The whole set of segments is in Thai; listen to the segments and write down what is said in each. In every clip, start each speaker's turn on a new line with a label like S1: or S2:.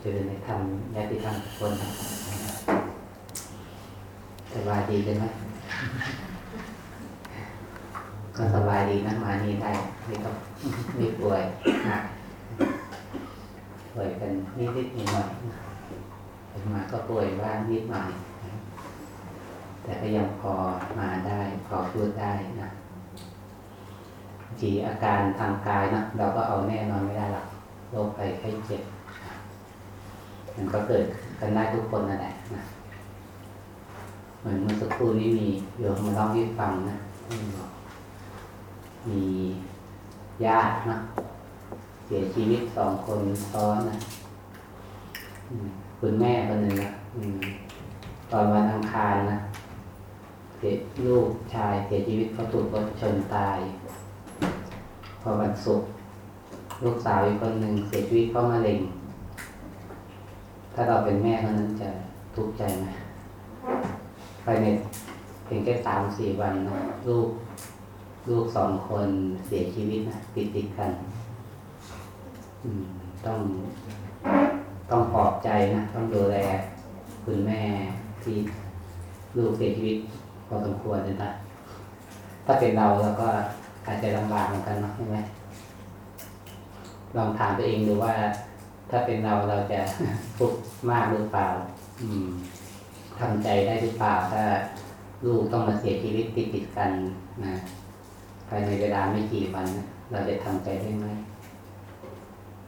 S1: เจริญในธรรมญาติธรรมทุกคนสบายดีกันไหมก็สบายดีนะมานี่ได้ไม่ต้องไม่ป่วยป่วยกันนิดๆหน่อยมาก็ป่วยบ้างนิดหน่อยแต่ก็ยังพอมาได้พอพูดได้นะจีอาการทางกายนะเราก็เอาแน่นอนไม่ได้หรอกโรคภัยไข้เจ็บ มันก็เกิดกันได้ทุกคนนั่นแหละนะเหมือนเมื่อสักครู่นี้มีโยมมาเล่าให้ฟังนะมีญาตินะเสียชีวิตสองคนซ้อนนะคุณแม่คนหนึ่งนะตอนวันอังคารนะเสียลูกชายเสียชีวิตเขาถูกรถชนตาย พอวันศุกร์ลูกสาวอีกคนหนึ่งเสียชีวิตเพราะมะเร็ง ถ้าเราเป็นแม่คนนั้นจะทุกข์ใจไหมภายในเพียงแค่สามสี่วันนะลูกลูกสองคนเสียชีวิตนะติดติดกัน อืม ต้องต้องปลอบใจนะต้องดูแลคุณแม่ที่ลูกเสียชีวิตพอสมควรเลยนะถ้าเป็นเราเราก็อาจจะลำบากเหมือนกันเนาะใช่ไหมลองถามตัวเองดูว่า ถ้าเป็นเราเราจะทุกข์มากหรือเปล่า อืมทำใจได้หรือเปล่า ถ้าลูกต้องมาเสียชีวิตติดติดกันนะภายในเวลาไม่กี่วันนะเราจะทำใจได้ไหม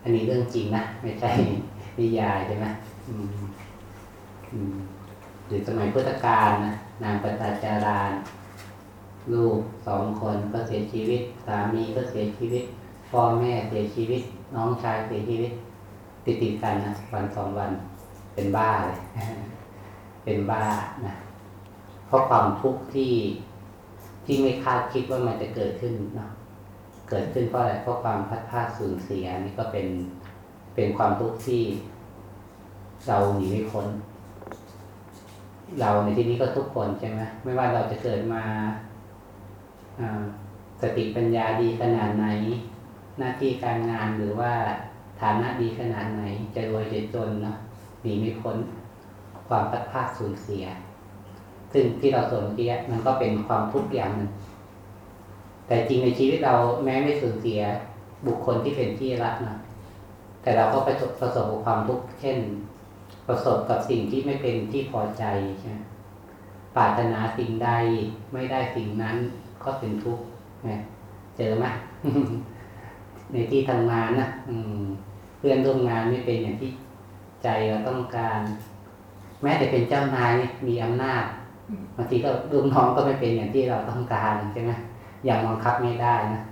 S1: อันนี้เรื่องจริงนะไม่ใช่นิยายใช่ไหมอืมอืมหรือสมัยพุทธกาลนะนางปตาจารานลูกสองคนก็เสียชีวิต สามีก็เสียชีวิตพ่อแม่เสียชีวิต น้องชายเสียชีวิต ติดติดกันนะวันสองวันเป็นบ้าเลยเป็นบ้านะเพราะความทุกข์ที่ที่ไม่คาดคิดว่ามันจะเกิดขึ้นเนาะเกิดขึ้นเพราะอะไรเพราะความพัดพาสูญเสียนี่ก็เป็นเป็นความทุกข์ที่เราหนีไม่พ้นเราในที่นี้ก็ทุกคนใช่ไหมไม่ว่าเราจะเกิดมาสติปัญญาดีขนาดไหน หน้าที่การงานหรือว่า ฐานะดีขนาดไหน จะรวยจะจนเนาะหนีไม่พ้นความพัดพลาดสูญเสีย ซึ่งที่เราสนเมื่อกี้มันก็เป็นความทุกข์อย่างหนึ่งแต่จริงในชีวิตเราแม้ไม่สูญเสียบุคคลที่เป็นที่รักนะแต่เราก็ประสบประสบกับความทุกข์เช่น ประสบกับสิ่งที่ไม่เป็นที่พอใจใช่ปรารถนาสิ่งใดไม่ได้สิ่งนั้นก็เป็นทุกข์ไงเจอไหม ในที่ทำงานนะอืม เพื่อนร่วมงานไม่เป็นอย่างที่ใจเราต้องการ แม้แต่เป็นเจ้านายมีอำนาจบางทีก็ลูกน้องก็ไม่เป็นอย่างที่เราต้องการใช่ไหมอย่างบังคับไม่ได้นะ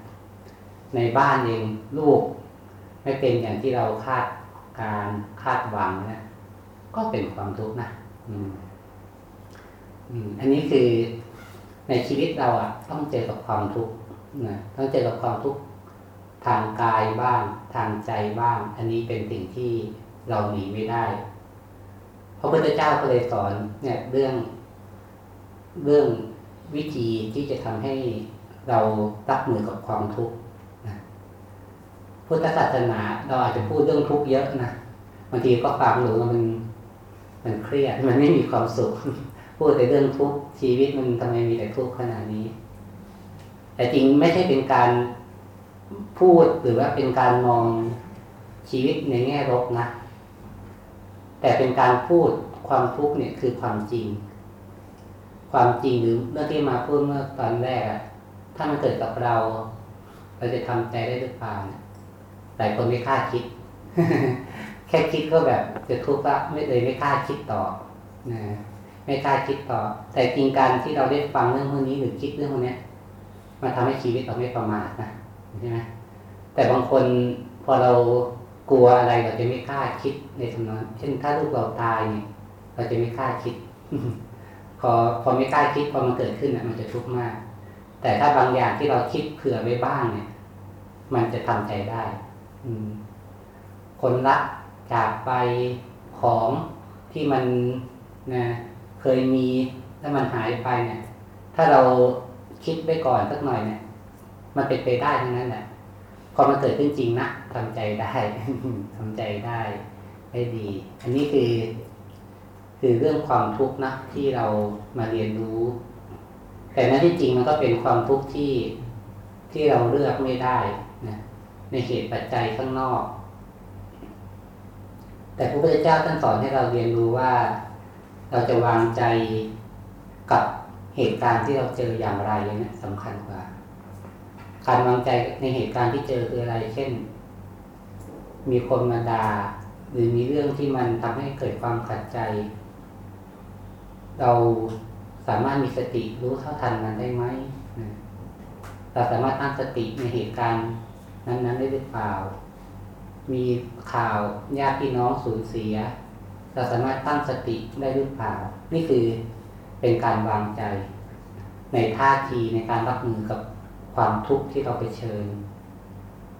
S1: ในบ้านเองลูก ไม่เป็นอย่างที่เราคาดการคาดหวังนะก็เป็นความทุกข์นะอืมอืมอันนี้คือในชีวิตเราอะต้องเจอกับความทุกข์นะต้องเจอกับความทุกข์ ทางกายบ้าง ทางใจบ้าง อันนี้เป็นสิ่งที่เราหนีไม่ได้พระพุทธเจ้าก็เลยสอนเนี่ยเรื่อง เรื่องวิธีที่จะทำให้เรารับมือกับความทุกข์นะพุทธศาสนาเราอาจจะพูดเรื่องทุกข์เยอะนะบางทีก็ฟังหรือมัน มันเครียดมันไม่มีความสุข พูดแต่เรื่องทุกข์ชีวิตมันทำไมมีแต่ทุกข์ขนาดนี้ แต่จริงไม่ใช่เป็นการ พูดหรือว่าเป็นการมองชีวิตในแง่ลบนะ แต่เป็นการพูดความทุกข์เนี่ยคือความจริง ความจริงหรือเรื่องที่มาพูดเมื่อตอนแรกอะถ้ามันเกิดกับเรา เราจะทำใจได้หรือเปล่าหลายคนไม่คาดคิด แค่คิดก็แบบจะทุกข์ละไม่เลยไม่กล้าคิดต่อนะไม่กล้าคิดต่อ แต่จริงการที่เราได้ฟังเรื่องพวกนี้หรือคิดเรื่องพวกนี้มันทำให้ชีวิตเราไม่ประมาทนะ ใช่ไหมแต่บางคนพอเรากลัวอะไรเราจะไม่กล้าคิดในทำนองเช่นถ้าลูกเราตายเนี่ย เราจะไม่กล้าคิด พอพอไม่กล้าคิดพอมันเกิดขึ้นอะมันจะทุกข์มาก แต่ถ้าบางอย่างที่เราคิดเผื่อไว้บ้างเนี่ย มันจะทำใจได้ อืม คนรักจากไปของที่มันนะเคยมีแล้วมันหายไปเนี่ย ถ้าเราคิดไว้ก่อนสักหน่อยเนี่ย มันเป็นไปได้ทั้งนั้นแหละพอมันเกิดขึ้นจริงนะทำใจได้ทำใจได้ได้ดี อันนี้คือ คือเรื่องความทุกข์นะที่เรามาเรียนรู้ แต่นั้นที่จริงมันก็เป็นความทุกข์ที่ที่เราเลือกไม่ได้นะในเหตุปัจจัยข้างนอก แต่พระพุทธเจ้าท่านสอนให้เราเรียนรู้ว่า เราจะวางใจกับเหตุการณ์ที่เราเจออย่างไรเนี่ยสำคัญกว่า การวางใจในเหตุการณ์ที่เจอคืออะไร เช่น มีคนมาด่าหรือมีเรื่องที่มันทำให้เกิดความขัดใจ เราสามารถมีสติรู้เท่าทันมันได้ไหมเราสามารถตั้งสติในเหตุการณ์นั้น ๆ ได้หรือเปล่า มีข่าวญาติพี่น้องสูญเสีย เราสามารถตั้งสติได้หรือเปล่า นี่คือเป็นการวางใจ ในท่าทีในการรับมือกับ ความทุกข์ที่เราไปเชิญ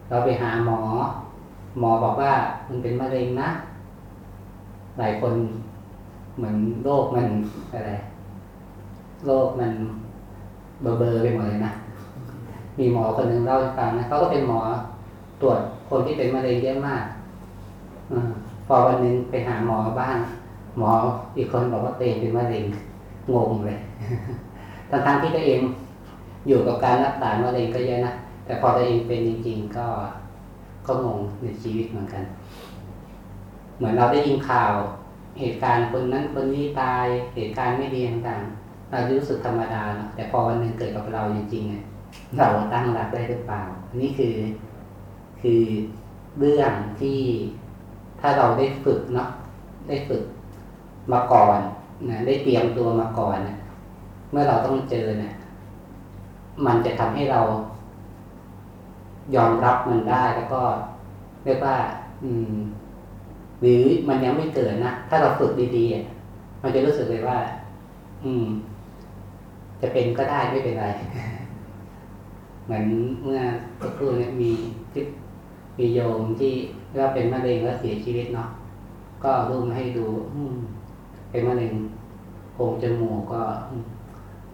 S1: เราไปหาหมอ หมอบอกว่ามันเป็นมะเร็งนะ หลายคนเหมือนโรคมันอะไรโรคมันเบอเบอร์ไปหมดเลยนะมีหมอคนหนึ่งเล่าให้ฟังนะเขาก็เป็นหมอตรวจคนที่เป็นมะเร็งเยอะมากอพอวันหนึ่งไปหาหมอบ้างหมออีกคนบอกว่าตัวเองเป็นมะเร็งงงเลยทั้งๆที่ตัวเอง อยู่กับการรักษามะเร็งก็เยอะนะ แต่พอตัวเองเป็นจริงๆก็ก็งงในชีวิตเหมือนกัน เหมือนเราได้ยินข่าว เหตุการณ์คนนั้นคนนี้ตาย เหตุการณ์ไม่ดีต่างๆเรารู้สึกธรรมดาเนาะแต่พอวันหนึ่งเกิดกับเราจริงๆเนี่ยเราตั้งรับได้หรือเปล่า นี่คือคือเรื่องที่ถ้าเราได้ฝึกเนาะได้ฝึกมาก่อนนะได้เตรียมตัวมาก่อนนะเมื่อเราต้องเจอเนะี่ย มันจะทำให้เรายอมรับมันได้แล้วก็เรียกว่า อืม หรือมันยังไม่เกิดนะถ้าเราฝึกดีๆมันจะรู้สึกเลยว่า อืม จะเป็นก็ได้ไม่เป็นไร เหมือนเมื่อสักครู่นี้มีที่มีโยมที่เราเป็นมะเร็งแล้วเสียชีวิตเนาะก็รูปมาให้ดู อืม เป็นมะเร็งโพรงจมูกก็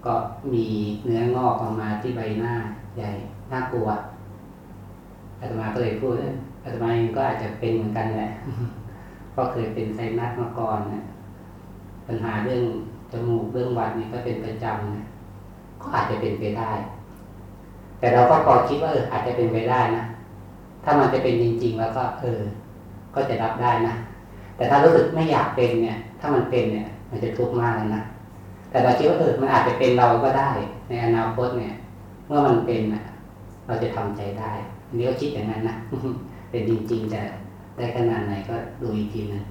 S1: ก็มีเนื้องอกออกมาที่ใบหน้าใหญ่น่ากลัวอาตมาก็เลยพูดอาตมาเองก็อาจจะเป็นเหมือนกันแหละก็เคยเป็นไซนัสมาก่อนนะปัญหาเรื่องจมูกเรื่องหวัดนี่ก็เป็นประจำนะก็อาจจะเป็นไปได้ แต่เราก็พอคิดว่าเอออาจจะเป็นไปได้นะถ้ามันจะเป็นจริง ๆ แล้วก็ เออ ก็จะรับได้นะแต่ถ้ารู้สึกไม่อยากเป็นเนี่ย ถ้ามันเป็นเนี่ย มันจะทุกข์มากเลยนะ แต่เราคิดว่าเออมันอาจจะเป็นเราก็ได้ ในอนาคตเนี่ย เมื่อมันเป็นนะเราจะทำใจได้อันนี้ก็คิดอย่างนั้นนะเป็นจริงๆจะได้ขนาดไหนก็ดูอีกทีนึง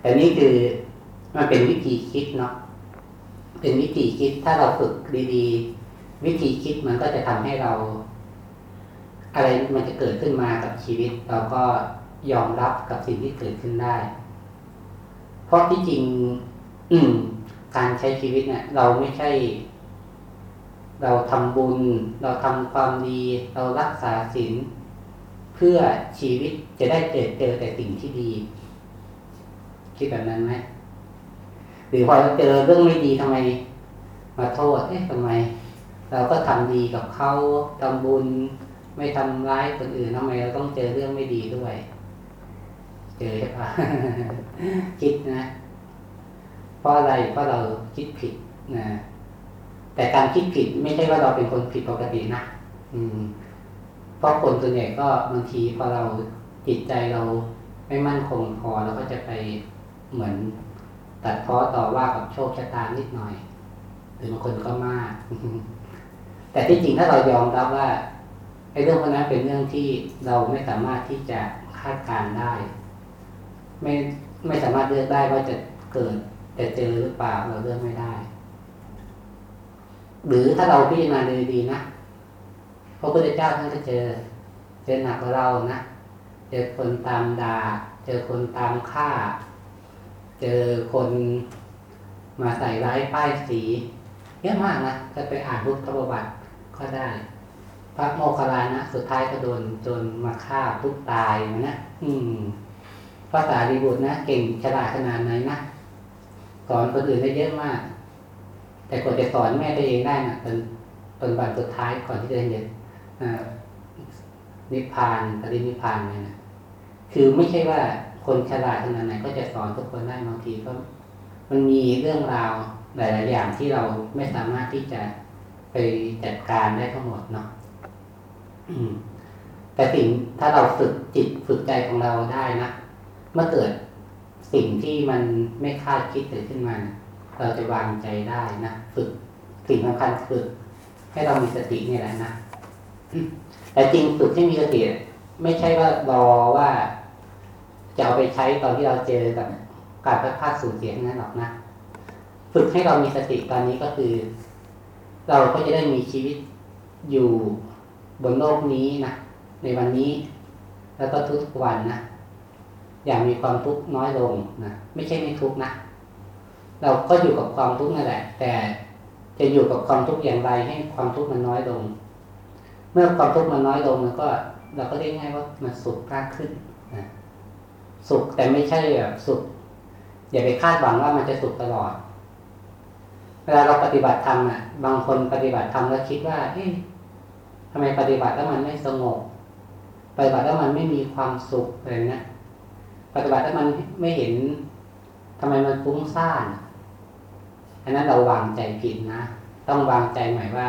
S1: แต่นี่คือมันเป็นวิธีคิดเนาะเป็นวิธีคิดถ้าเราฝึกดีๆ วิธีคิดมันก็จะทำให้เรา อะไรมันจะเกิดขึ้นมากับชีวิต เราก็ยอมรับกับสิ่งที่เกิดขึ้นได้ เพราะที่จริง อืม การใช้ชีวิตเนี่ย เราไม่ใช่ เราทำบุญ เราทำความดี เรารักษาศีลเพื่อชีวิตจะได้เจอเจอแต่สิ่งที่ดี คิดแบบนั้นไหมหรือพอเราเจอเรื่องไม่ดีทำไม มาโทษเอ๊ะทำไม เราก็ทำดีกับเขาทำบุญ ไม่ทำร้ายคนอื่นทำไมเราต้องเจอเรื่องไม่ดีด้วย เจอใช่ปะคิดนะ ราะอะไรเพราะเราคิดผิดนะแต่การคิดผิดไม่ใช่ว่าเราเป็นคนผิดปกตินะอืมเพราะคนส่วนใหญ่ก็บางทีพอเราจิตใจเราไม่มั่นคงพอเราก็จะไปเหมือนตัดพ้อต่อว่ากับโชคชะตานิดหน่อย หรือบางคนก็มาก แต่ที่จริงถ้าเรายอมรับว่าไอ้เรื่องพวกนั้นเป็นเรื่องที่เราไม่สามารถที่จะคาดการได้ ไม่ไม่สามารถเลือกได้ว่าจะเกิด จะเจอหรือเปล่าเราเลือกไม่ได้ หรือถ้าเราพิจารณาดีๆนะพระพุทธเจ้าท่านก็เจอ เจอหนักกว่าเรานะเจอคนตามดา่าเจอคนตามฆ่า เจอคนมาใส่ร้ายป้ายสีเยอะมากนะถ้าไปอ่านพุทธประวัติก็ได้ พระโมคคัลลานะสุดท้ายก็โดนจนมาฆ่าทุกตายนะอืมภาษาดีบุตรนะเก่งฉลาดขนาดไหนนะ สอนคนอื่นได้เยอะมาก แต่กว่าจะสอนแม่ตัวเองได้นะตอนตอนวันสุดท้ายก่อนที่จะเรียนนิพพานปรินิพพานเนี่ยนะคือไม่ใช่ว่าคนฉลาดขนาดไหนก็จะสอนทุกคนได้บางทีก็มันมีเรื่องราวหลาย ๆ อย่างที่เราไม่สามารถที่จะไปจัดการได้ทั้งหมดเนาะแต่สิ่งถ้าเราฝึกจิตฝึกใจของเราได้นะเมื่อเกิด สิ่งที่มันไม่คาดคิดเกิดขึ้นมา เราจะวางใจได้นะฝึกสิ่งสำคัญฝึกให้เรามีสตินี่แหละนะแต่จริงฝึกให้มีสติไม่ใช่ว่ารอว่าจะเอาไปใช้ตอนที่เราเจอกับการพลาดพลาดสูญเสียนั้นหรอกนะฝึกให้เรามีสติตอนนี้ก็คือ เราก็จะได้มีชีวิตอยู่บนโลกนี้นะในวันนี้ แล้วก็ทุกวันนะ อย่างมีความทุกข์น้อยลงนะไม่ใช่ไม่ทุกข์นะเราก็อยู่กับความทุกข์นั่นแหละ แต่จะอยู่กับความทุกข์อย่างไรให้ความทุกข์มันน้อยลง เมื่อความทุกข์มันน้อยลงมันก็ เราก็ได้ง่ายว่ามันสุขมากขึ้นนะสุขแต่ไม่ใช่แบบสุข อย่าไปคาดหวังว่ามันจะสุขตลอด เวลาเราปฏิบัติธรรมอะ บางคนปฏิบัติธรรมแล้วคิดว่าเฮ้ยทำไมปฏิบัติแล้วมันไม่สงบปฏิบัติแล้วมันไม่มีความสุขอะไรเงี้ย ปฏิบัติแล้วมันไม่เห็นทำไมมันฟุ้งซ่านอันนั้นเราวางใจผิดนะ ต้องวางใจใหม่ว่า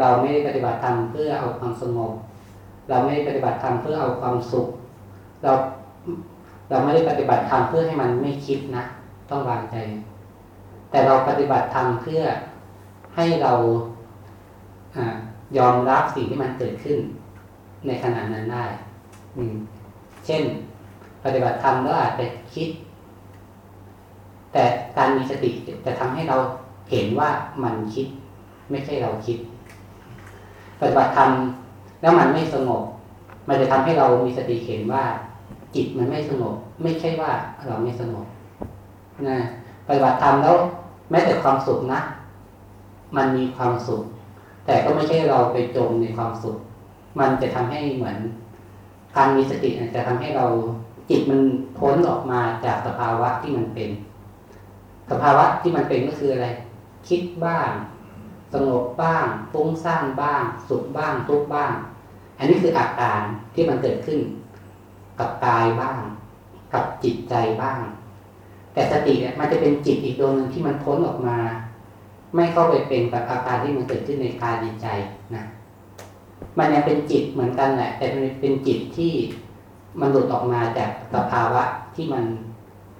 S1: เราไม่ได้ปฏิบัติธรรมเพื่อเอาความสงบ เราไม่ได้ปฏิบัติธรรมเพื่อเอาความสุข เราเราไม่ได้ปฏิบัติธรรมเพื่อให้มันไม่คิดนะ ต้องวางใจ แต่เราปฏิบัติธรรมเพื่อให้เราอยอมรับสิ่งที่มันเกิดขึ้น ในขณะนั้นได้ เช่น ปฏิบัติธรรมแล้วอาจจะคิด แต่การมีสติจะทำให้เราเห็นว่ามันคิด ไม่ใช่เราคิด ปฏิบัติธรรมแล้วมันไม่สงบ มันจะทำให้เรามีสติเห็นว่า จิตมันไม่สงบ ไม่ใช่ว่าเราไม่สงบนะปฏิบัติธรรมแล้วแม้แต่ความสุขนะ มันมีความสุข แต่ก็ไม่ใช่เราไปจมในความสุข มันจะทำให้เหมือน การมีสติจะทำให้เรา จิตมันพ้นออกมาจากสภาวะที่มันเป็น สภาวะที่มันเป็นก็คืออะไร คิดบ้าง สงบบ้างฟุ้งซ่านบ้าง สุขบ้างทุกบ้าง อันนี้คืออาการที่มันเกิดขึ้น กับกายบ้าง กับจิตใจบ้าง แต่สติเนี่ยมันจะเป็นจิตอีกดวงหนึ่งที่มันพ้นออกมา ไม่เข้าไปเป็นกับอาการที่มันเกิดขึ้นในกายในใจนะมันยังเป็นจิตเหมือนกันแหละ แต่มันเป็นจิตที่ มันหลุดออกมาจากสภาวะที่มัน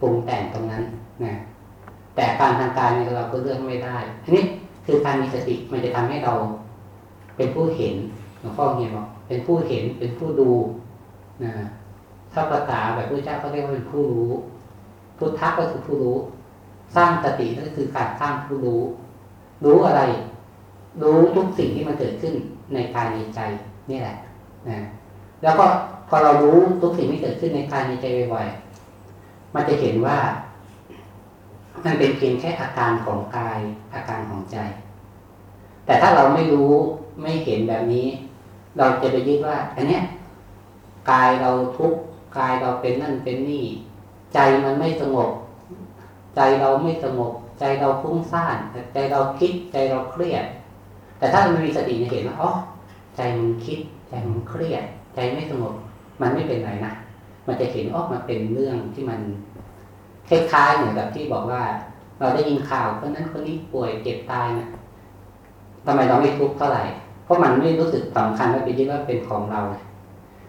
S1: ปรุงแต่งตรงนั้นนะแต่การทางกายเนี่ยเราก็เลือกไม่ได้อันนี้คือการมีสติมันจะทำให้เรา เป็นผู้เห็นหลวงพ่อเงียบอกเป็นผู้เห็นเป็นผู้ดูนะถ้าภาษาแบบพระเจ้าเขาเรียกว่าเป็นผู้รู้ พุทธะก็คือผู้รู้ สร้างสติก็คือการสร้างผู้รู้ รู้อะไร รู้ทุกสิ่งที่มันเกิดขึ้นในกายในใจนี่แหละนะแล้วก็ อเรารู้ทุกสิ่งที่เกิดขึ้นในกายในใจบ่อยๆมันจะเห็นว่า มันเป็นเพียงแค่อาการของกาย อาการของใจ แต่ถ้าเราไม่รู้ไม่เห็นแบบนี้ เราจะไปยึดว่า อันเนี้ยกายเราทุกกายเราเป็นนั่นเป็นนี่ ใจมันไม่สงบ ใจเราไม่สงบ ใจเราฟุ้งซ่านใจเราคิดใจเราเครียด แต่ถ้ามันมีสติจะเห็นว่าอ๋อใจมันคิด ใจมันเครียด ใจไม่สงบ มันไม่เป็นไรนะมันจะเห็นออกมาเป็นเรื่องที่มันคล้ายๆเหมือนแบบที่บอกว่า เราได้ยินข่าวคนนั้นคนนี้ป่วยเจ็บตายนะทำไมเราไม่ทุกข์เท่าไหร่เพราะมันไม่รู้สึกสำคัญว่าเป็นยึดว่าเป็นของเรา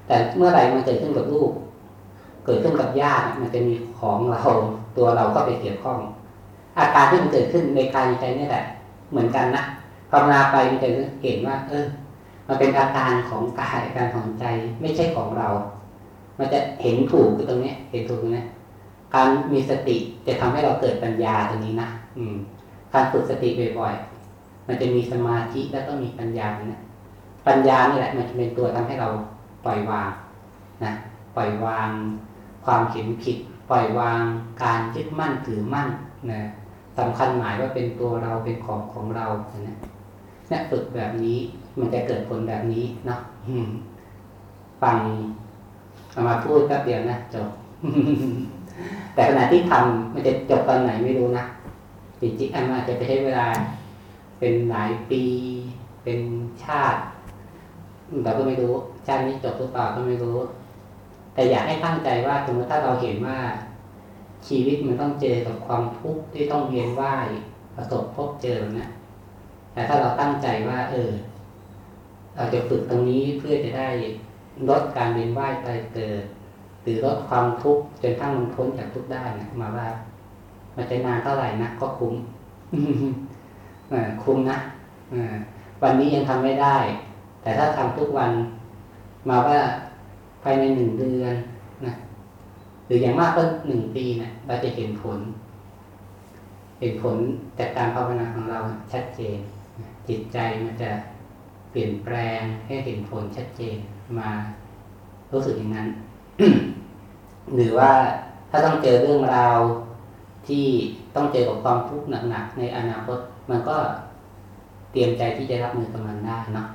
S1: แต่เมื่อไหร่มันเกิดขึ้นกับลูก เกิดขึ้นกับญาติมันจะมีของเรา ตัวเราก็ไปเกี่ยวข้อง อาการที่มันเกิดขึ้นในกายใจนี่แหละเหมือนกันนะภาวนาไปมันจะเห็นว่า เออ มันเป็นอาการของกายอาการของใจไม่ใช่ของเรา มันจะเห็นถูกคือตรงนี้เห็นถูกตรงนี้การมีสติจะทำให้เราเกิดปัญญาตรงนี้นะอืม การฝึกสติบ่อยๆมันจะมีสมาธิแล้วก็มีปัญญาเนี่ยปัญญานี่แหละ มันจะเป็นตัวทำให้เราปล่อยวางนะปล่อยวางความเห็นผิด ปล่อยวางการยึดมั่นถือมั่นนะสำคัญหมายว่าเป็นตัวเราเป็นของของเราเนี่ยเนี่ยฝึกแบบนี้ มันจะเกิดผลแบบนี้เนาะฟังเอามาพูดแป๊บเดียวนะจบ แต่ขณะที่ทำมันจะจบตอนไหนไม่รู้นะจริงๆอันอาจจะไปใช้เวลา เป็นหลายปี เป็นชาติเราก็ไม่รู้ชาตินี้จบหรือเปล่าก็ไม่รู้ แต่อยากให้ตั้งใจว่าสมมติถ้าเราเห็นว่าชีวิตมันต้องเจอกับความทุกข์ที่ต้องเวียนว่ายประสบพบเจอนะแต่ถ้าเราตั้งใจว่า เออ เราจะฝึกตรงนี้เพื่อจะได้ลดการเวียนว่ายไปเกิด หรือลดความทุกข์จนทั้งมันพ้นจากทุกข์ได้นะมาว่า มันจะนานเท่าไหร่นะก็คุ้มคุ้มนะวันนี้ยังทำไม่ได้ แต่ถ้าทำทุกวัน มาว่าภายในหนึ่งเดือนนะหรืออย่างมากก็หนึ่งปีนะเราจะเห็นผล เห็นผลจากการภาวนาของเราชัดเจน จิตใจมันจะ เปลี่ยนแปลงให้เห็นผลชัดเจนมารู้สึกอย่างนั้น หรือว่าถ้าต้องเจอเรื่องราวที่ต้องเจอกับความทุกข์หนักๆในอนาคต มันก็เตรียมใจที่จะรับมือกับมันได้เนาะ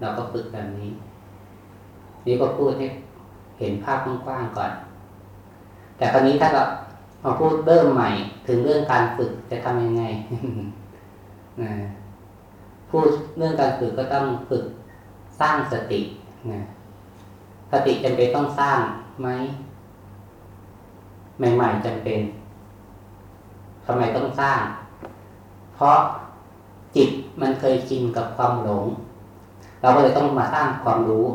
S1: เราก็ฝึกแบบนี้ นี่ก็พูดให้เห็นภาพกว้างๆก่อน แต่คราวนี้ถ้าเรามาพูดเริ่มใหม่ ถึงเรื่องการฝึกจะทำยังไง พูดเรื่องการฝึกก็ต้องฝึกสร้างสตินะสติจำเป็นต้องสร้างไหมใหม่ๆจำเป็นทำไมต้องสร้าง เพราะจิตมันเคยชินกับความหลง เราก็เลยต้องมาสร้างความรู้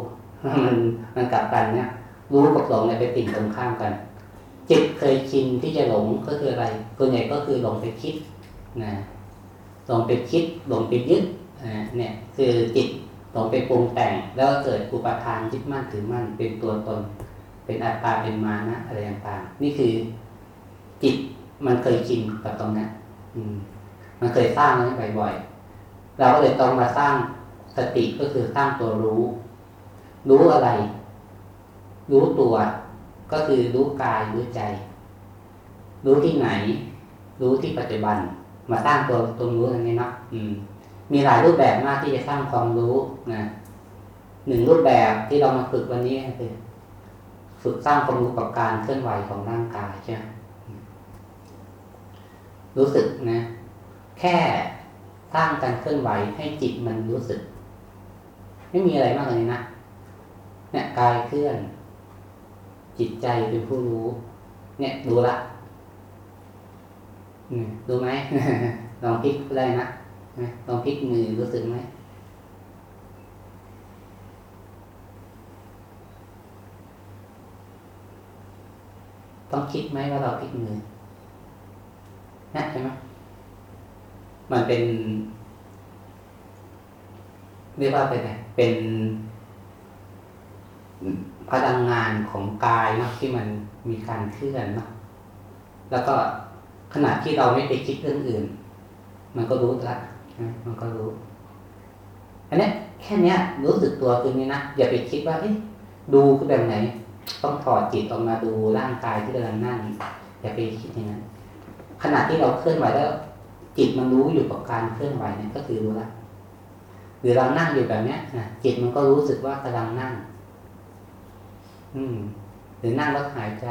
S1: มันมันกลับกันเนี่ยรู้กับหลงเนี่ยเป็นสิ่งตรงข้ามกัน จิตเคยชินที่จะหลงก็คืออะไรส่วนใหญ่ก็คือหลงไปคิดนะหลงไปคิดหลงไปยึด เนี่ยคือจิตหลงไปปรุงแต่ง แล้วก็เกิดอุปทานยึดมั่นถือมั่นเป็นตัวตน เป็นอัตตาเป็นมานะอะไรต่างๆนี่คือจิตมันเคยชินกับตรงนั้นอืมมันเคยสร้างนั้นบ่อยๆเราก็เลยต้องมาสร้างสติก็คือสร้างตัวรู้ รู้อะไร รู้ตัวก็คือรู้กายรู้ใจ รู้ที่ไหน รู้ที่ปัจจุบัน มาสร้างตัวตรงรู้ตรงนี้เนาะอืม มีหลายรูปแบบมากที่จะสร้างความรู้นะหนึ่งรูปแบบที่เรามาฝึกวันนี้คือฝึกสร้างความรู้กับการเคลื่อนไหวของร่างกายใช่ไหมรู้สึกนะ แค่สร้างการเคลื่อนไหวให้จิตมันรู้สึก ไม่มีอะไรมากเลยนะเนี่ยกายเคลื่อน จิตใจเป็นผู้รู้ เนี่ยดูละดูไหมลองพลิกได้นะ ลองพลิกมือรู้สึกไหมต้องคิดไหมว่าเราพลิกมือนะใช่ไหมมันเป็นเรียกว่าเป็นไงเป็นพลังงานของกายเนาะที่มันมีการเคลื่อนเนาะแล้วก็ขณะที่เราไม่ไปคิดเรื่องอื่น มันก็รู้ละ มันก็รู้ อันนี้แค่นี้รู้สึกตัวคือนี้นะอย่าไปคิดว่าเอ๊ะดูคือแบบไหน ต้องถอดจิตออกมาดูร่างกายที่กำลังนั่งอย่าไปคิดอย่างนั้นขณะที่เราเคลื่อนไหวแล้ว จิตมันรู้อยู่กับการเคลื่อนไหวเนี่ยก็คือรู้ละหรือเรานั่งอยู่แบบเนี้ยนะจิตมันก็รู้สึกว่ากำลังนั่ง อืม หรือนั่งแล้วหายใจ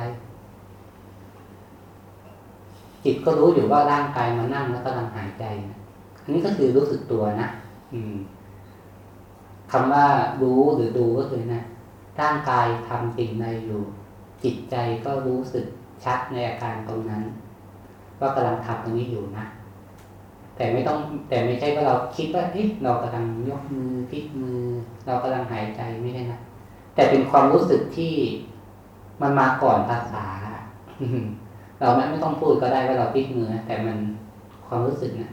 S1: จิตก็รู้อยู่ว่าร่างกายมันนั่งแล้วกำลังหายใจนะ นนี้ก็คือรู้สึกตัวนะอืมคำว่ารู้หรือดูก็คือนะร่างกายทำสิ่งใดอยู่ จิตใจก็รู้สึกชัดในอาการตรงนั้น ว่ากำลังทำตรงนี้อยู่นะแต่ไม่ต้อง แต่ไม่ใช่ว่าเราคิดว่าเอ๊ะเรากำลังยกมือพลิกมือ เรากำลังหายใจไม่ใช่นะแต่เป็นความรู้สึกที่มันมาก่อนภาษาเราไม่ไม่ต้องพูดก็ได้ว่าเราพลิกมือแต่มันความรู้สึกนะ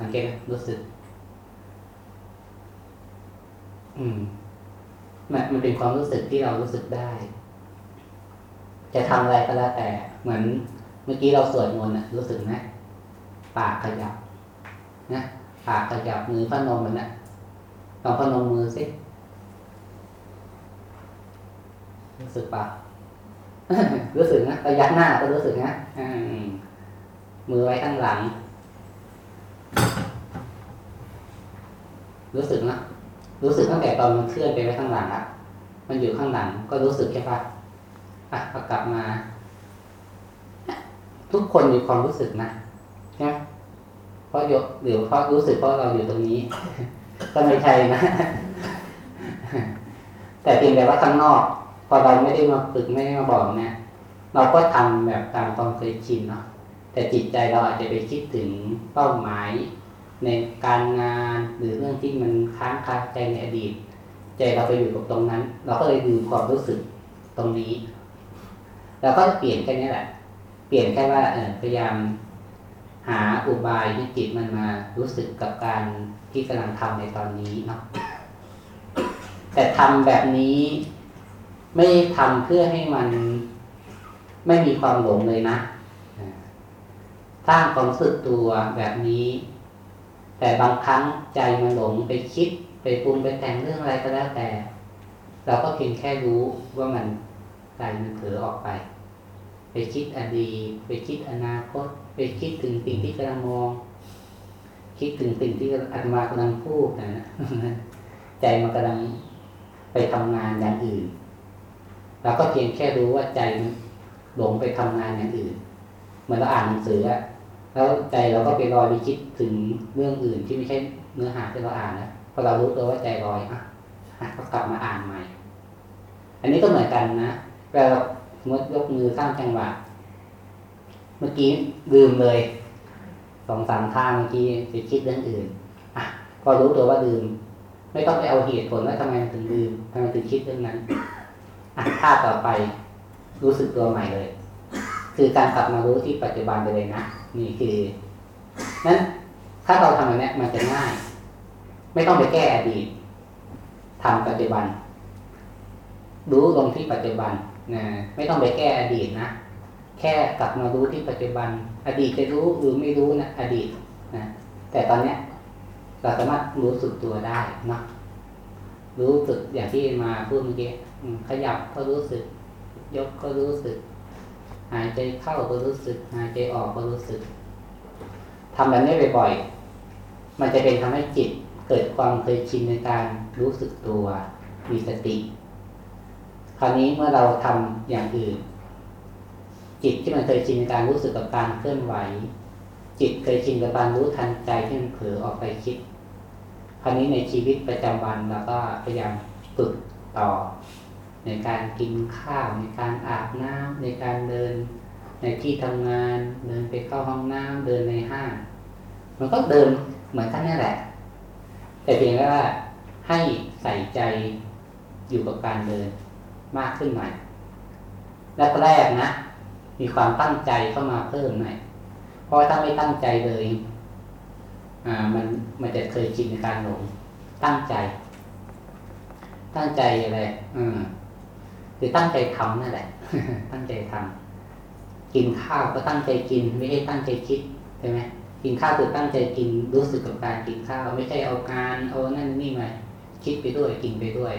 S1: สังเกตไหมรู้สึก อืมมันมันเป็นความรู้สึกที่เรารู้สึกได้ จะทำอะไรก็แล้วแต่ เหมือนเมื่อกี้เราสวดมนต์นะรู้สึกไหมปากขยับ นะปากขยับมือพนมมันนะลองพนมมือสิรู้สึกปะรู้สึกนะระยักหน้าก็รู้สึกนะมือไว้ข้างหลัง รู้สึกนะรู้สึกตั้งแต่ตอนมันเคลื่อนไปไว้ข้างหลังอะมันอยู่ข้างหลังก็รู้สึกแค่ปะอะพอกลับมา ทุกคนมีความรู้สึกนะนะเพราะยกหรือเพราะรู้สึกเพราะเราอยู่ตรงนี้ ก็ไม่ใช่นะ แต่เพียงแต่ว่าข้างนอก พอเราไม่ได้มาฝึกไม่ได้มาบอกเนี่ยเราก็ทำแบบตามความเคยชินเนาะ แต่จิตใจเราอาจจะไปคิดถึงเป้าหมาย ในการงานหรือเรื่องที่มันค้างคาใจในอดีต ใจเราไปอยู่กับตรงนั้น เราก็เลยดูความรู้สึกตรงนี้เราก็จะเปลี่ยนแค่นี้แหละ เปลี่ยนแค่ว่าเออพยายามหาอุบายให้จิตมันมารู้สึกกับการที่กำลังทำในตอนนี้เนาะแต่ทำแบบนี้ไม่ทำเพื่อให้มันไม่มีความหลงเลยนะ ร้างความสึกตัวแบบนี้ แต่บางครั้งใจมันหลงไปคิด ไปปรุงไปแต่งเรื่องอะไรก็แล้วแต่ เราก็เพียงแค่รู้ว่ามันใจมันเผลอออกไป ไปคิดอดีตไปคิดอนาคต ไปคิดถึงสิ่งที่กำลังมอง คิดถึงสิ่งที่อาตมากำลังพูดนะใจมันกำลังไปทำงานอย่างอื่นเราก็เพียงแค่รู้ว่าใจมันหลงไปทำงานอย่างอื่น เหมือนเราอ่านหนังสือ แล้วใจเราก็ไปลอยไปคิดถึงเรื่องอื่นที่ไม่ใช่เนื้อหาที่เราอ่านนะพอเรารู้ตัวว่าใจลอยอะก็กลับมาอ่านใหม่ อันนี้ก็เหมือนกันนะเวลาเรามดยกมือสร้างจังหวะเมื่อกี้ลืมเลยสองสามท่าเมื่อกี้ไปคิดเรื่องอื่นอะก็รู้ตัวว่าลืม ไม่ต้องไปเอาเหตุผลว่าทำไมถึงลืมทำไมถึงคิดเรื่องนั้นอะท่าต่อไปรู้สึกตัวใหม่เลย คือการกลับมารู้ที่ปัจจุบันไปเลยนะ นี่คือนั้นถ้าเราทำแบบนี้มันจะง่าย ไม่ต้องไปแก้อดีตทำปัจจุบัน รู้ลงที่ปัจจุบันนะไม่ต้องไปแก้อดีตนะแค่กลับมารู้ที่ปัจจุบัน อดีตจะรู้หรือไม่รู้นะอดีตนะแต่ตอนเนี้ยเราสามารถรู้สึกตัวได้นะรู้สึกอย่างที่มาพูดเมื่อกี้ขยับก็รู้สึก ยกก็รู้สึก หายใจเข้าก็รู้สึก หายใจออกก็รู้สึกทำแบบนี้บ่อยๆมันจะเป็นทำให้จิตเกิดความเคยชินในการรู้สึกตัวมีสติ คราวนี้เมื่อเราทำอย่างอื่น จิตที่มันเคยชินในการรู้สึกกับการเคลื่อนไหว จิตเคยชินกับการรู้ทันใจที่มันเผลอออกไปคิดคราวนี้ในชีวิตประจำวันเราก็พยายามฝึกต่อ ในการกินข้าว ในการอาบน้ำในการเดิน ในที่ทำงาน เดินไปเข้าห้องน้ำเดินในห้างมันก็เดินเหมือนกันนี่นแหละ แต่เพียงแค่ว่าให้ใส่ใจอยู่กับการเดินมากขึ้นหน่อยแรกๆนะ มีความตั้งใจเข้ามาเพิ่มหน่อยเพราะถ้าไม่ตั้งใจเลยอ่ามันมันจะเคยชินในการหลงตั้งใจ ตั้งใจอะไรอืม คือตั้งใจทำนั่นแหละ ตั้งใจทำกินข้าวก็ตั้งใจกิน ไม่ใช่ตั้งใจคิดใช่ไหมกินข้าวคือตั้งใจกินรู้สึกกับการกินข้าว ไม่ใช่เอาการเอานั่นนี่มาคิดไปด้วยกินไปด้วย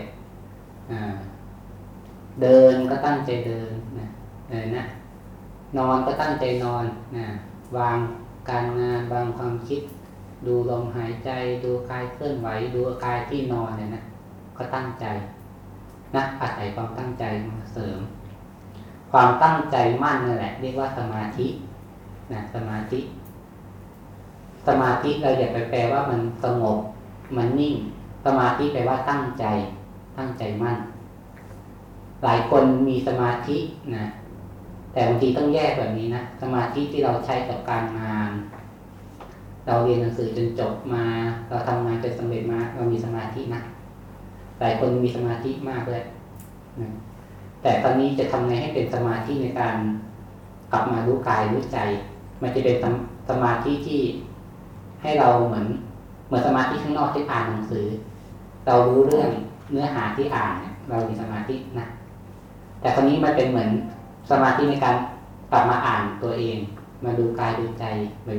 S1: อ่าเดินก็ตั้งใจเดินนะเออนะนอนก็ตั้งใจนอนนะวางการงานวางความคิด ดูลมหายใจ ดูกายเคลื่อนไหว ดูกายที่นอนเนี่ยนะก็ตั้งใจ นะอาศัยความตั้งใจมาเสริม ความตั้งใจมั่นนั่นแหละ เรียกว่าสมาธินะสมาธิ สมาธิเราอย่าไปแปลว่ามันสงบ มันนิ่ง สมาธิแปลว่าตั้งใจ ตั้งใจมั่น หลายคนมีสมาธินะแต่บางทีต้องแยกแบบนี้นะสมาธิที่เราใช้กับการงาน เราเรียนหนังสือจนจบมา เราทำงานจนสำเร็จมาเรามีสมาธินะ หลายคนมีสมาธิมากเลยนะแต่ตอนนี้จะทำไงให้เป็นสมาธิในการกลับมารู้กายรู้ใจ มันจะเป็นสมาธิที่ให้เราเหมือนเหมือนสมาธิข้างนอกที่อ่านหนังสือ เรารู้เรื่องเนื้อหาที่อ่านเรามีสมาธินะแต่คราวนี้มันเป็นเหมือนสมาธิในการกลับมาอ่านตัวเอง มาดูกายดูใจ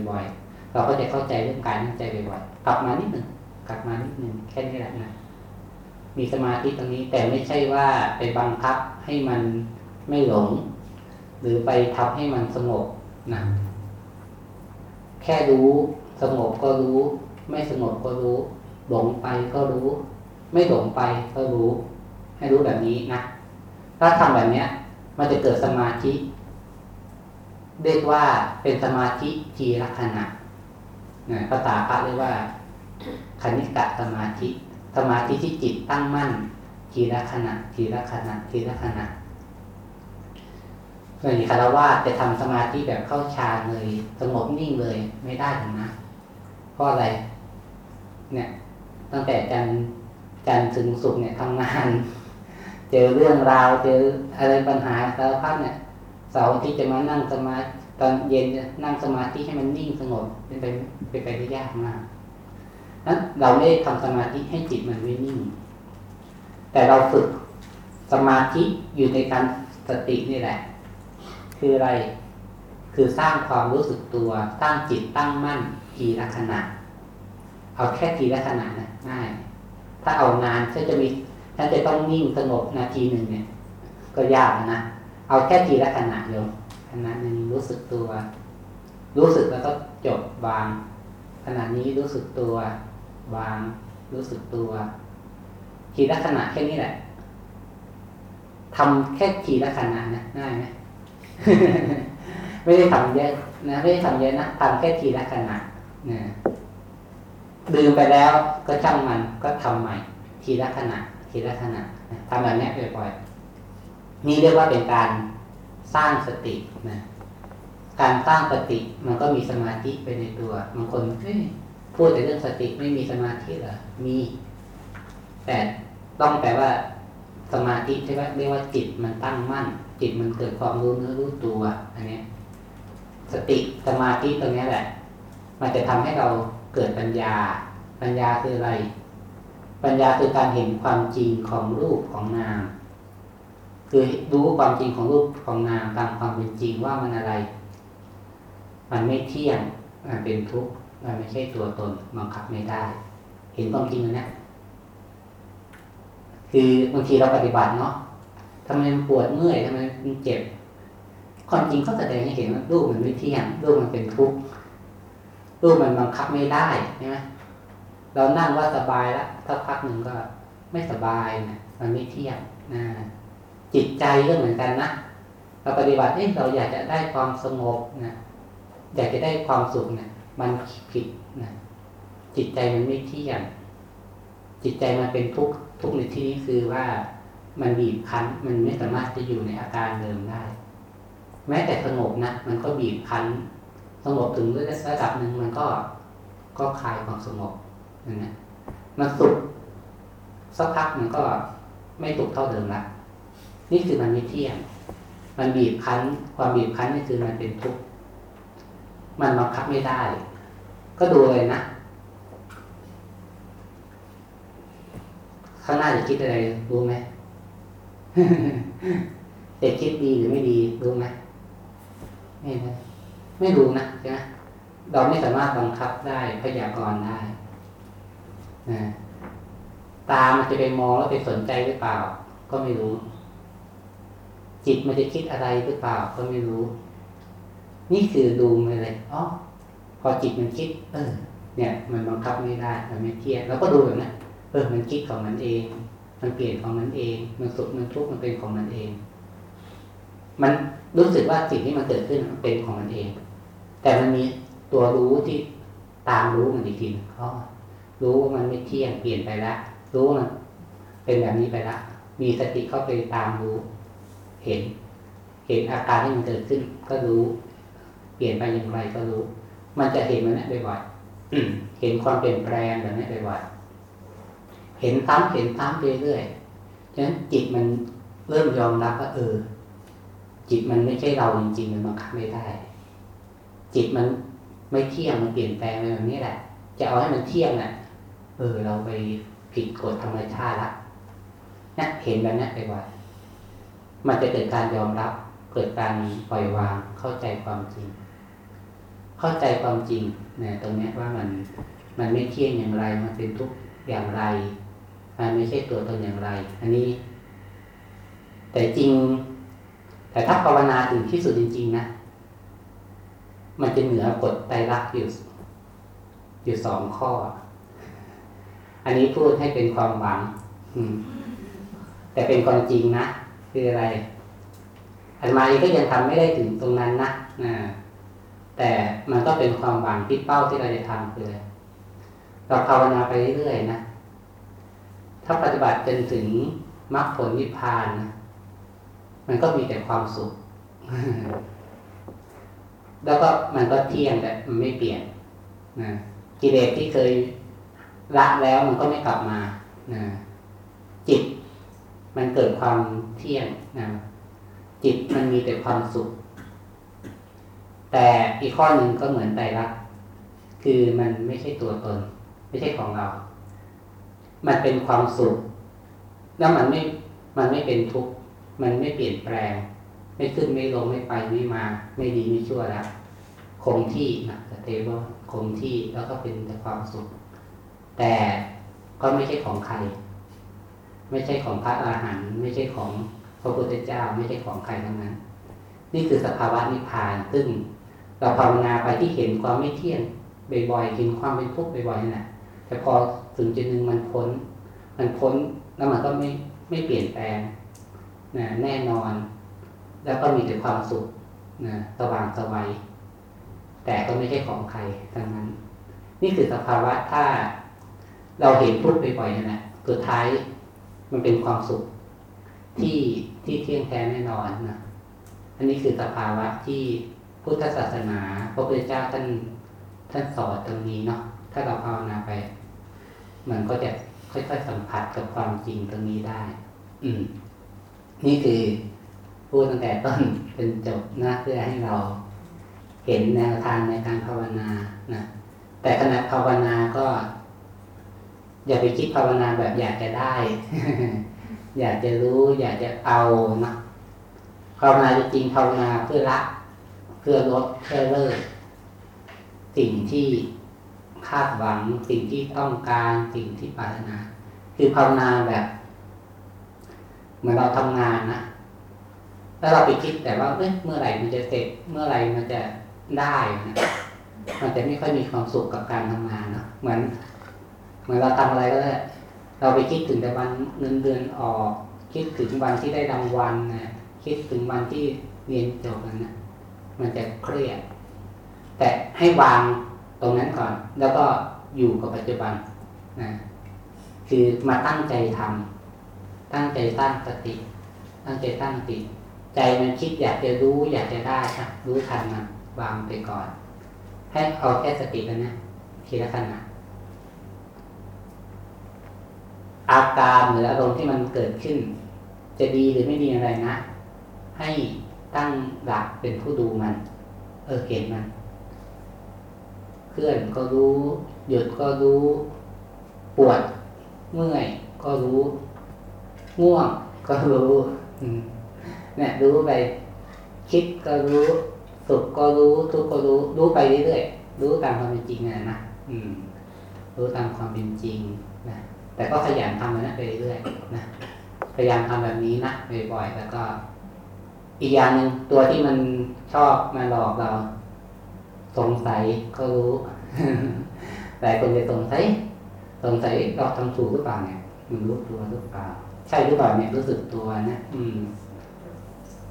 S1: บ่อยๆ เราก็จะเข้าใจเรื่องกายเรื่องใจบ่อยๆ กลับมานิดหนึ่งกลับมานิดหนึ่งแค่นี้แหละนะ มีสมาธิตรงนี้แต่ไม่ใช่ว่าไปบังคับให้มันไม่หลง หรือไปทำให้มันสงบนะแค่รู้สงบก็รู้ ไม่สงบก็รู้ หลงไปก็รู้ ไม่หลงไปก็รู้ ให้รู้แบบนี้นะถ้าทำแบบเนี้ย มันจะเกิดสมาธิเรียกว่าเป็นสมาธิทีลักษณะภาษาพระเรียกว่าคณิกะสมาธิ สมาธิที่จิตตั้งมั่น ทีละขณะ ทีละขณะ ทีละขณะส่วนคารวะจะทำสมาธิแบบเข้าฌานเลยสงบนิ่งเลยไม่ได้หรอกนะเพราะอะไร เนี่ย ตั้งแต่จันจันถึงสุกเนี่ยทำงาน เจอเรื่องราวเจออะไรปัญหาสารพัดเนี่ยเสาร์ที่จะมานั่งสมาตอนเย็นนั่งสมาธิให้มันนิ่งสงบเป็นไปเป็นไปได้ยากมาก นั้นเราไม่ได้ทำสมาธิให้จิตมันไม่นิ่ง แต่เราฝึกสมาธิอยู่ในการสตินี่แหละ คืออะไร คือสร้างความรู้สึกตัวตั้งจิตตั้งมั่นทีละขณะ เอาแค่ทีละขณะนะง่าย ถ้าเอานานถ้าจะมีถ้าจะต้องนิ่งสงบนาทีหนึ่งเนี่ย ก็ยากนะ เอาแค่ทีละขณะโยมขณะหนึ่งรู้สึกตัว รู้สึกแล้วก็จบวางขณะนี้รู้สึกตัว วางรู้สึกตัวทีละขณะแค่นี้แหละทำแค่ทีละขณะนะง่ายไหมไม่ได้ทำเยอะนะไม่ได้ทำเยอะนะทำแค่ทีละขณะนะดื่มไปแล้วก็ช่างมันก็ทำใหม่ ทีละขณะ ทีละขณะทำแบบนี้บ่อยๆนี่เรียกว่าเป็นการสร้างสตินะการสร้างสติมันก็มีสมาธิไปในตัวบางคน พูดแต่เรื่องสติไม่มีสมาธิเหรอ มี แต่ต้องแปลว่า สมาธิใช่ไหมเรียกว่าจิตมันตั้งมั่น จิตมันเกิดความรู้เนื้อรู้ตัว อันนี้สติสมาธิตรงนี้แหละ มันจะทำให้เราเกิดปัญญา ปัญญาคืออะไร ปัญญาคือการเห็นความจริงของรูปของนาม คือรู้ความจริงของรูปของนามตามความเป็นจริงว่ามันอะไร มันไม่เที่ยงมันเป็นทุกข์ มันไม่ใช่ตัวตนบังคับไม่ได้ เห็นความจริงนะคือบางทีเราปฏิบัติเนาะทำไมมันปวดเมื่อยทำไมมันเจ็บความจริงก็แสดงให้เห็นว่ารูปมันไม่เที่ยงรูปมันเป็นทุกข์รูปมันบังคับไม่ได้ใช่ไหมเรานั่งว่าสบายแล้วถ้าพักหนึ่งก็ไม่สบายนะมันไม่เที่ยงนะจิตใจก็เหมือนกันนะเราปฏิบัติเอ้เราอยากจะได้ความสงบนะอยากจะได้ความสุขเนะ มันผิดนะจิตใจมันไม่เที่ยงจิตใจมันเป็นทุกข์ทุกข์ในที่นี้คือว่ามันบีบคั้น มันไม่สามารถจะอยู่ในอาการเดิมได้ แม้แต่สงบนะมันก็บีบคั้นสงบถึงระดับหนึ่งมันก็ก็คลายความสงบนะนะมันสุขสักพักมันก็ไม่สุขเท่าเดิมละนี่คือมันไม่เที่ยง มันบีบคั้น ความบีบคั้นนี่คือมันเป็นทุกข์ มันบังคับไม่ได้ ก็ดูเลยนะ ข้างหน้าจะคิดอะไร รู้ไหมจะคิดดีหรือไม่ดีรู้ไหมไม่ไม่รู้นะใช่ไหมเราไม่สามารถบังคับได้พยากรณ์ได้นะตามันจะไปมองแล้วไปสนใจหรือเปล่า ก็ไม่รู้ จิตมันจะคิดอะไรหรือเปล่า ก็ไม่รู้ นี่คือดูไปเลยอ๋อพอจิตมันคิด เออ เนี่ย มันบังคับไม่ได้ มันไม่เที่ยงแล้วก็ดูแบบนั้นเออ มันคิดของมันเอง มันเปลี่ยนของมันเอง มันสุขมันทุกข์มันเป็นของมันเอง มันรู้สึกว่าสิ่งที่มันเกิดขึ้นมันเป็นของมันเอง แต่มันมีตัวรู้ที่ตามรู้มันอีกทีเขารู้ว่ามันไม่เที่ยงเปลี่ยนไปแล้วรู้ว่ามันเป็นแบบนี้ไปแล้วมีสติเข้าไปตามรู้ เห็น เห็นอาการที่มันเกิดขึ้น ก็รู้ เปลี่ยนไปอย่างไรก็รู้ มันจะเห็นมันนี้บ่อยๆเห็นความเปลี่ยนแปลงแบบนี้บ่อยๆเห็นซ้ำเห็นซ้ำไปเรื่อยฉะนั้นจิตมันเริ่มยอมรับว่าเออ จิตมันไม่ใช่เราจริงๆมันบังคับไม่ได้ จิตมันไม่เที่ยงมันเปลี่ยนแปลงไปแบบนี้แหละ จะเอาให้มันเที่ยงอะ เออ เราไปผิดกฎธรรมชาติละนะเห็นแบบนี้ไปว่ามันจะเกิดการยอมรับ เกิดการปล่อยวางเข้าใจความจริง เข้าใจความจริงเนี่ยตรงนี้ว่ามันมันไม่เที่ยงอย่างไร มันเป็นทุกอย่างไร มันไม่ใช่ตัวตนอย่างไร อันนี้ แต่จริง แต่ถ้าภาวนาถึงที่สุดจริง ๆ นะ มันจะเหนือกฎไตรลักษณ์อยู่อยู่สองข้อ อันนี้พูดให้เป็นความหวังแต่เป็นความจริงนะ คืออะไรอันมาก็ยังทำไม่ได้ถึงตรงนั้นนะ แต่มันก็เป็นความหวังที่เป้าที่เราจะทำคือเราภาวนาไปเรื่อยๆนะ ถ้าปฏิบัติจนถึงมรรคผลนิพพานนะมันก็มีแต่ความสุข แล้วก็มันก็เที่ยงแต่มันไม่เปลี่ยนนะกิเลสที่เคยละแล้วมันก็ไม่กลับมานะจิตมันเกิดความเที่ยงนะจิตมันมีแต่ความสุข แต่อีกข้อหนึ่งก็เหมือนไตรลักษณ์คือมันไม่ใช่ตัวตน ไม่ใช่ของเรา มันเป็นความสุข แล้วมันไม่มันไม่เป็นทุกข์มันไม่เปลี่ยนแปลง ไม่ขึ้นไม่ลงไม่ไปไม่มา ไม่ดีไม่ชั่วแล้วคงที่นะสเตเบิลคงที่แล้วก็เป็นแต่ความสุข แต่ก็ไม่ใช่ของใคร ไม่ใช่ของพระอาหารหันต์ไม่ใช่ของพระพุทธเจ้า ไม่ใช่ของใครทั้งนั้น นี่คือสภาวะนิพพานซึ่ง เราภาวนาไปที่เห็นความไม่เที่ยงบ่อยๆเห็นความเป็นทุกข์บ่อยๆนั่นแหละแต่พอถึงจุดหนึ่งมันพ้น มันพ้นแล้วมันก็ไม่ไม่เปลี่ยนแปลงนะแน่นอน แล้วก็มีแต่ความสุขนะสว่างสวัยแต่ก็ไม่ใช่ของใครทั้งนั้น นี่คือสภาวะถ้าเราเห็นทุกข์บ่อยๆนั่นแหละสุดท้ายมันเป็นความสุขที่ที่เที่ยงแท้แน่นอนนะอันนี้คือสภาวะที่ พุทธศาสนาพระพุทธเจ้าท่านท่านสอนตรงนี้เนาะถ้าเราภาวนาไป มันก็จะค่อยๆสัมผัสกับความจริงตรงนี้ได้ อืม นี่คือพูดตั้งแต่ต้นเป็นจบนะเพื่อให้เราเห็นแนวทางในการภาวนานะแต่ขณะภาวนาก็ อย่าไปคิดภาวนาแบบอยากจะได้ อยากจะรู้ อยากจะเอานะภาวนาจริงภาวนาเพื่อละ เพื่อลดเพื่อเลิกสิ่งที่คาดหวัง สิ่งที่ต้องการสิ่งที่ปรารถนา คือภาวนาแบบ เหมือนเราทำงานนะแล้วเราไปคิดแต่ว่าเมื่อไหร่มันจะเสร็จเมื่อไหร่มันจะได้นะมันจะไม่ค่อยมีความสุขกับการทำงานเนาะเหมือน เหมือนเราทำอะไรก็ได้เราไปคิดถึงแต่วันเงินเดือนออก คิดถึงวันที่ได้รางวัลนะคิดถึงวันที่เรียนจบนะ มันจะเครียด แต่ให้วางตรงนั้นก่อน แล้วก็อยู่กับปัจจุบันนะคือมาตั้งใจทำตั้งใจตั้งสติ ตั้งใจตั้งสติ ใจมันคิดอยากจะรู้อยากจะได้ครับรู้ทันมันวางไปก่อน ให้เอาแค่สติแล้วนะทีละขณะอาการหรืออารมณ์ที่มันเกิดขึ้น จะดีหรือไม่ดีอะไรนะ ให้ ตั้งหลักเป็นผู้ดูมัน เออเห็นมัน เคลื่อนก็รู้ หยุดก็รู้ ปวดเมื่อยก็รู้ ง่วงก็รู้เนี่ยรู้ไป คิดก็รู้สุขก็รู้ ทุกข์ก็รู้ รู้ไปเรื่อยๆรู้ตามความเป็นจริงนะนะอืม รู้ตามความเป็นจริงนะแต่ก็ขยันทำมันนะไปเรื่อยๆนะพยายามทำแบบนี้นะบ่อยๆแล้วก็ อีกอย่างหนึ่งตัวที่มันชอบมาหลอกเรา สงสัยก็รู้แต่คนจะสงสัยสงสัยเราทำถูกหรือเปล่าเนี่ยมันรู้ตัวหรือเปล่า ใช่หรือเปล่าเนี่ยรู้สึกตัวนะอืม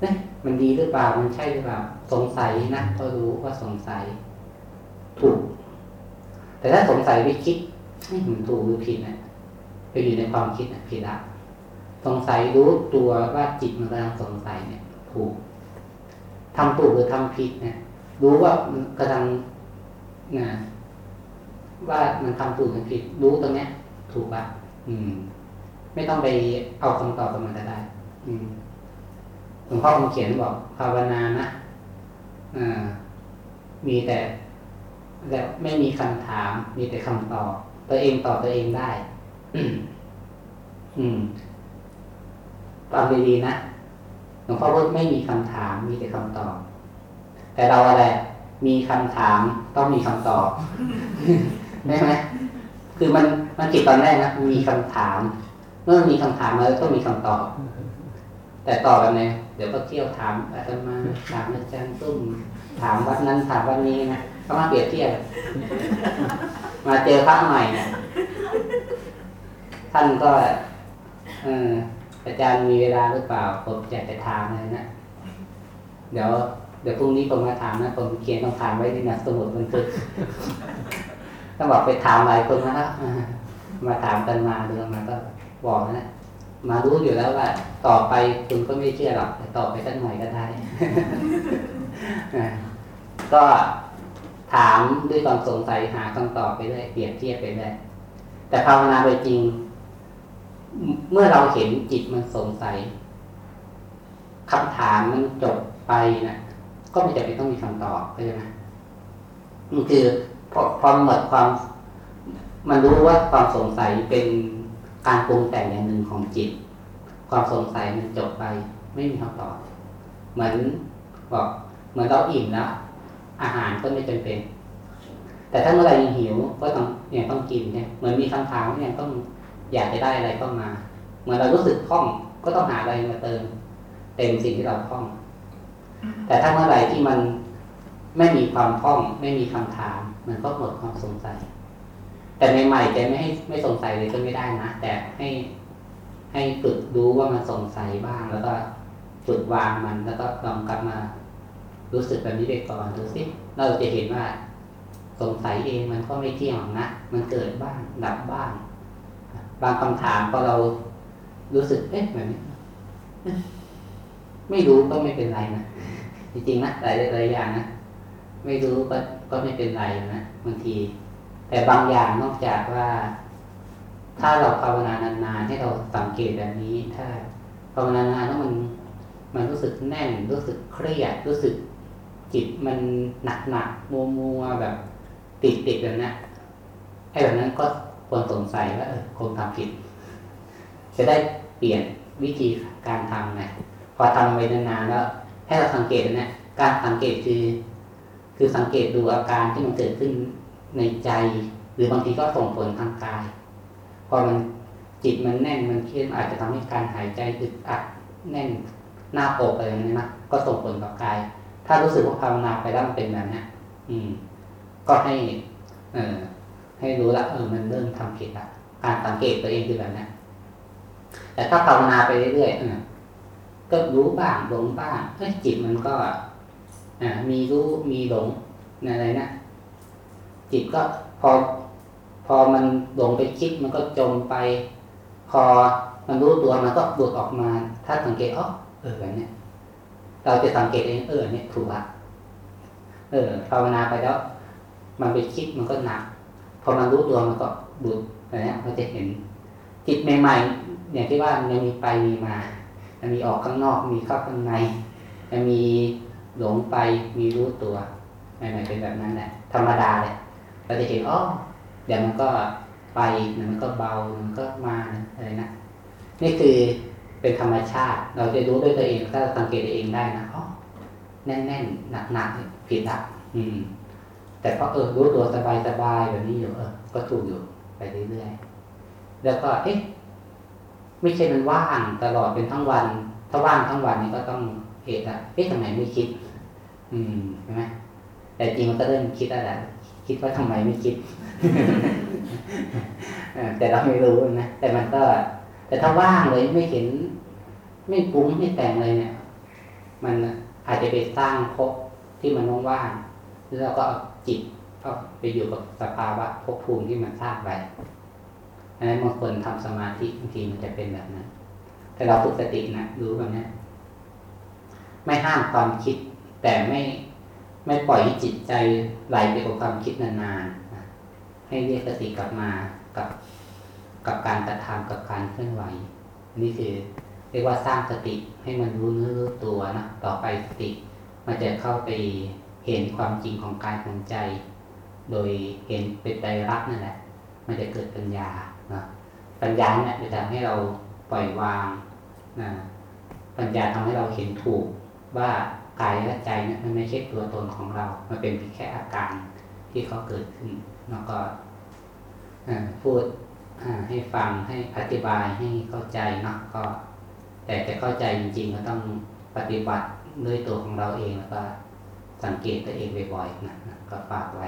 S1: เนี่ยมันดีหรือเปล่ามันใช่หรือเปล่า สงสัยนะก็รู้ว่าสงสัย ถูก แต่ถ้าสงสัยไปคิดนี่มันถูกหรือผิดนะไปอยู่ในความคิดนะผิดละสงสัยรู้ตัวว่าจิตมันกำลังสงสัยเนี่ย ถูกทำถูกหรือทำผิดเนี่ยรู้ว่ามันกำลังนะว่ามันทำถูกหรือผิด รู้ตรงเนี้ย ถูกปะอืม ไม่ต้องไปเอาคำตอบตรงนั้นได้ อืมหลวงพ่อคงเขียนบอกภาวนานะอ่ามีแต่แล้วไม่มีคำถาม มีแต่คำตอบ ตัวเองตอบตัวเองได้ อืมฟังดีๆนะ งพ่อพูดไม่มีคำถามมีแต่คำตอบ แต่เราอะไรมีคำถามต้องมีคำตอบได้ไหมคือมันมันผิดตอนแรกนะมีคำถาม เมื่อมีคำถามแล้วต้องมีคำตอบ แต่ตอบแบบไหนเดี๋ยวก็เที่ยวถามอาตมาถามอาจารย์ตุ้มถามวัดนั้นถามวันนี้นะก็มาเปรียบเทียบมาเจอพระใหม่เนี่ยท่านก็เออ อาจารย์มีเวลาหรือเปล่า ผมอยากจะถามเลยนะเดี๋ยวเดี๋ยวพรุ่งนี้ผมมาถามนะผมเขียนต้องถามไว้ในหนังสมุดบันทึกต้องบอกไปถามหลายคนนะครับมาถามกันมาเรื่องมาก็บอกนะมารู้อยู่แล้วว่า ต่อไปคุณก็ไม่เชื่อหรอกแต่ต่อไปสักหน่อยก็ได้ก็ถามด้วยความสงสัยหาคำตอบไปเรื่อยเปรียบเทียบไปเรื่อยแต่ภาวนาไปจริง เมื่อเราเห็นจิตมันสงสัยคำถามมันจบไปนะก็ไม่จำเป็นต้องมีคำตอบเข้าใจไหมมันคือพอพอหมดความ มันรู้ว่าความสงสัยเป็นการปรุงแต่งอย่างหนึ่งของจิต ความสงสัยมันจบไป ไม่มีคำตอบ เหมือนบอกเหมือนเราอิ่มแล้วอาหารก็ไม่จำเป็น แต่ถ้าเมื่อไหร่ยังหิวก็ต้องยังต้องกินเนี่ยเหมือนมีคำถามยังต้อง อยากจะได้อะไรเข้ามาเหมือนเรารู้สึกคล่องก็ต้องหาอะไรมาเติม เต็มสิ่งที่เราคล่อง แต่ถ้าเมื่อไหร่ที่มันไม่มีความคล่อง ไม่มีคำถาม มันก็หมดความสงสัย แต่ใหม่ๆจะไม่ให้ไม่สงสัยเลยก็ไม่ได้นะแต่ให้ให้ฝึกรู้ว่ามันสงสัยบ้าง แล้วก็ฝึกวางมันแล้วก็ลองกลับมา รู้สึกแบบนี้ไปก่อนดูสิเราจะเห็นว่าสงสัยเองมันก็ไม่เที่ยงนะ มันเกิดบ้างดับบ้าง บางคำถามพอเรารู้สึก เอ๊ะแบบนี้ ไม่รู้ก็ไม่เป็นไรนะ จริงๆนะหลายหลายอย่างนะ ไม่รู้ก็ก็ไม่เป็นไรนะบางที แต่บางอย่างนอกจากว่า ถ้าเราภาวนานานๆให้เราสังเกตแบบนี้ ถ้าภาวนานานๆแล้วมัน มันรู้สึกแน่น รู้สึกเครียด รู้สึกจิตมันหนักหนักมัวมัวแบบติดติดแบบนั้นไอ้แบบนั้นก็ ควรสงสัยว่าเออคงทำผิด จะได้เปลี่ยนวิธีการทำไงพอทำไปนานๆแล้วให้เราสังเกตนะการสังเกตคือ คือสังเกตดูอาการที่มันเกิดขึ้นในใจ หรือบางทีก็ส่งผลทางกายพอมันจิตมันแน่นมันเครียดอาจจะทำให้การหายใจอึดอัดแน่นหน้าอกอะไรอย่างนี้นะก็ส่งผลต่อกาย ถ้ารู้สึกว่าภาวนาไปแล้วมันเป็นแบบนี้อืม ก็ให้ เออ ให้รู้ละเออมันเริ่มทำผิดละการสังเกตตัวเองคือแบบนี้นแต่ถ้าภาวนาไปเรื่อยๆก็รู้บ้างหลงบ้างเฮ้จิตมันก็อ่มีรู้มีหลงอะไรนะจิตก็พอ พอมันหลงไปคิดมันก็จมไป พอมันรู้ตัวมันก็ดูดออกมา ถ้าสังเกตอ๋อเออแบบนี้เราจะสังเกตเองเออเนี่ยถูกละเออภาวนาไปแล้ว มันไปคิดมันก็หนัก พอมันรู้ตัวมันก็ดูดอะไรเนี้ยมันจะเห็นจิตใหม่ๆอย่างที่ว่ามันมีไปมีมา มันมีออกข้างนอกมีเข้าข้างในมันมีหลงไปมีรู้ตัวใหม่ๆเป็นแบบนั้นแหละธรรมดาเลยเราจะเห็นอ๋อเดี๋ยวมันก็ไปมันก็เบามันก็มาอะไรนะนี่คือเป็นธรรมชาติ เราจะรู้ด้วยตัวเองถ้าสังเกตเองได้นะอ๋อแน่นๆหนักๆผิดละอืม แต่พอเออรู้ตัวสบายสบายแบบนี้อยู่เออก็ถูกอยู่ไปเรื่อยๆแล้วก็เอ๊ะไม่ใช่มันว่างตลอดเป็นทั้งวัน ถ้าว่างทั้งวันนี้ก็ต้องเหตุอะเอ๊ะทำไมไม่คิด อืมใช่ไหมแต่จริงมันก็เริ่มคิดแล้วแหละคิดว่าทำไมไม่คิดแต่เราไม่รู้นะแต่มันก็ แต่ถ้าว่างเลยไม่เห็น ไม่ปรุงไม่แต่งเลยเนี่ย มันอาจจะไปสร้างภพที่มันว่างๆแล้วก็ จิตก็ไปอยู่กับสภาวะภพภูมิที่มันสร้างไปอันนั้นบางคนทำสมาธิบางทีมันจะเป็นแบบนั้น แต่เราฝึกสตินะรู้แบบนี้ไม่ห้ามความคิด แต่ไม่ไม่ปล่อยให้จิตใจไหลไปกับความคิดนานๆให้เรียกสติกลับมากับกับการกระทำกับการเคลื่อนไหว นี่คือเรียกว่าสร้างสติให้มันรู้เนื้อรู้ตัวนะต่อไปสติมันจะเข้าไป เห็นความจริงของกายของใจ โดยเห็นเป็นใจรักนั่นแหละ มันจะเกิดปัญญานะปัญญาเนี่ยจะทำให้เราปล่อยวางนะปัญญาทำให้เราเห็นถูกว่ากายและใจเนี่ยมันไม่ใช่ตัวตนของเรา มันเป็นเพียงแค่อาการที่เขาเกิดขึ้น แล้วก็พูดให้ฟังให้อธิบายให้เข้าใจเนาะก็ แต่จะเข้าใจจริงๆก็ต้องปฏิบัติด้วยตัวของเราเองแล้วก็ สังเกตตัวเองบ่อยๆนะก็ฝากไว้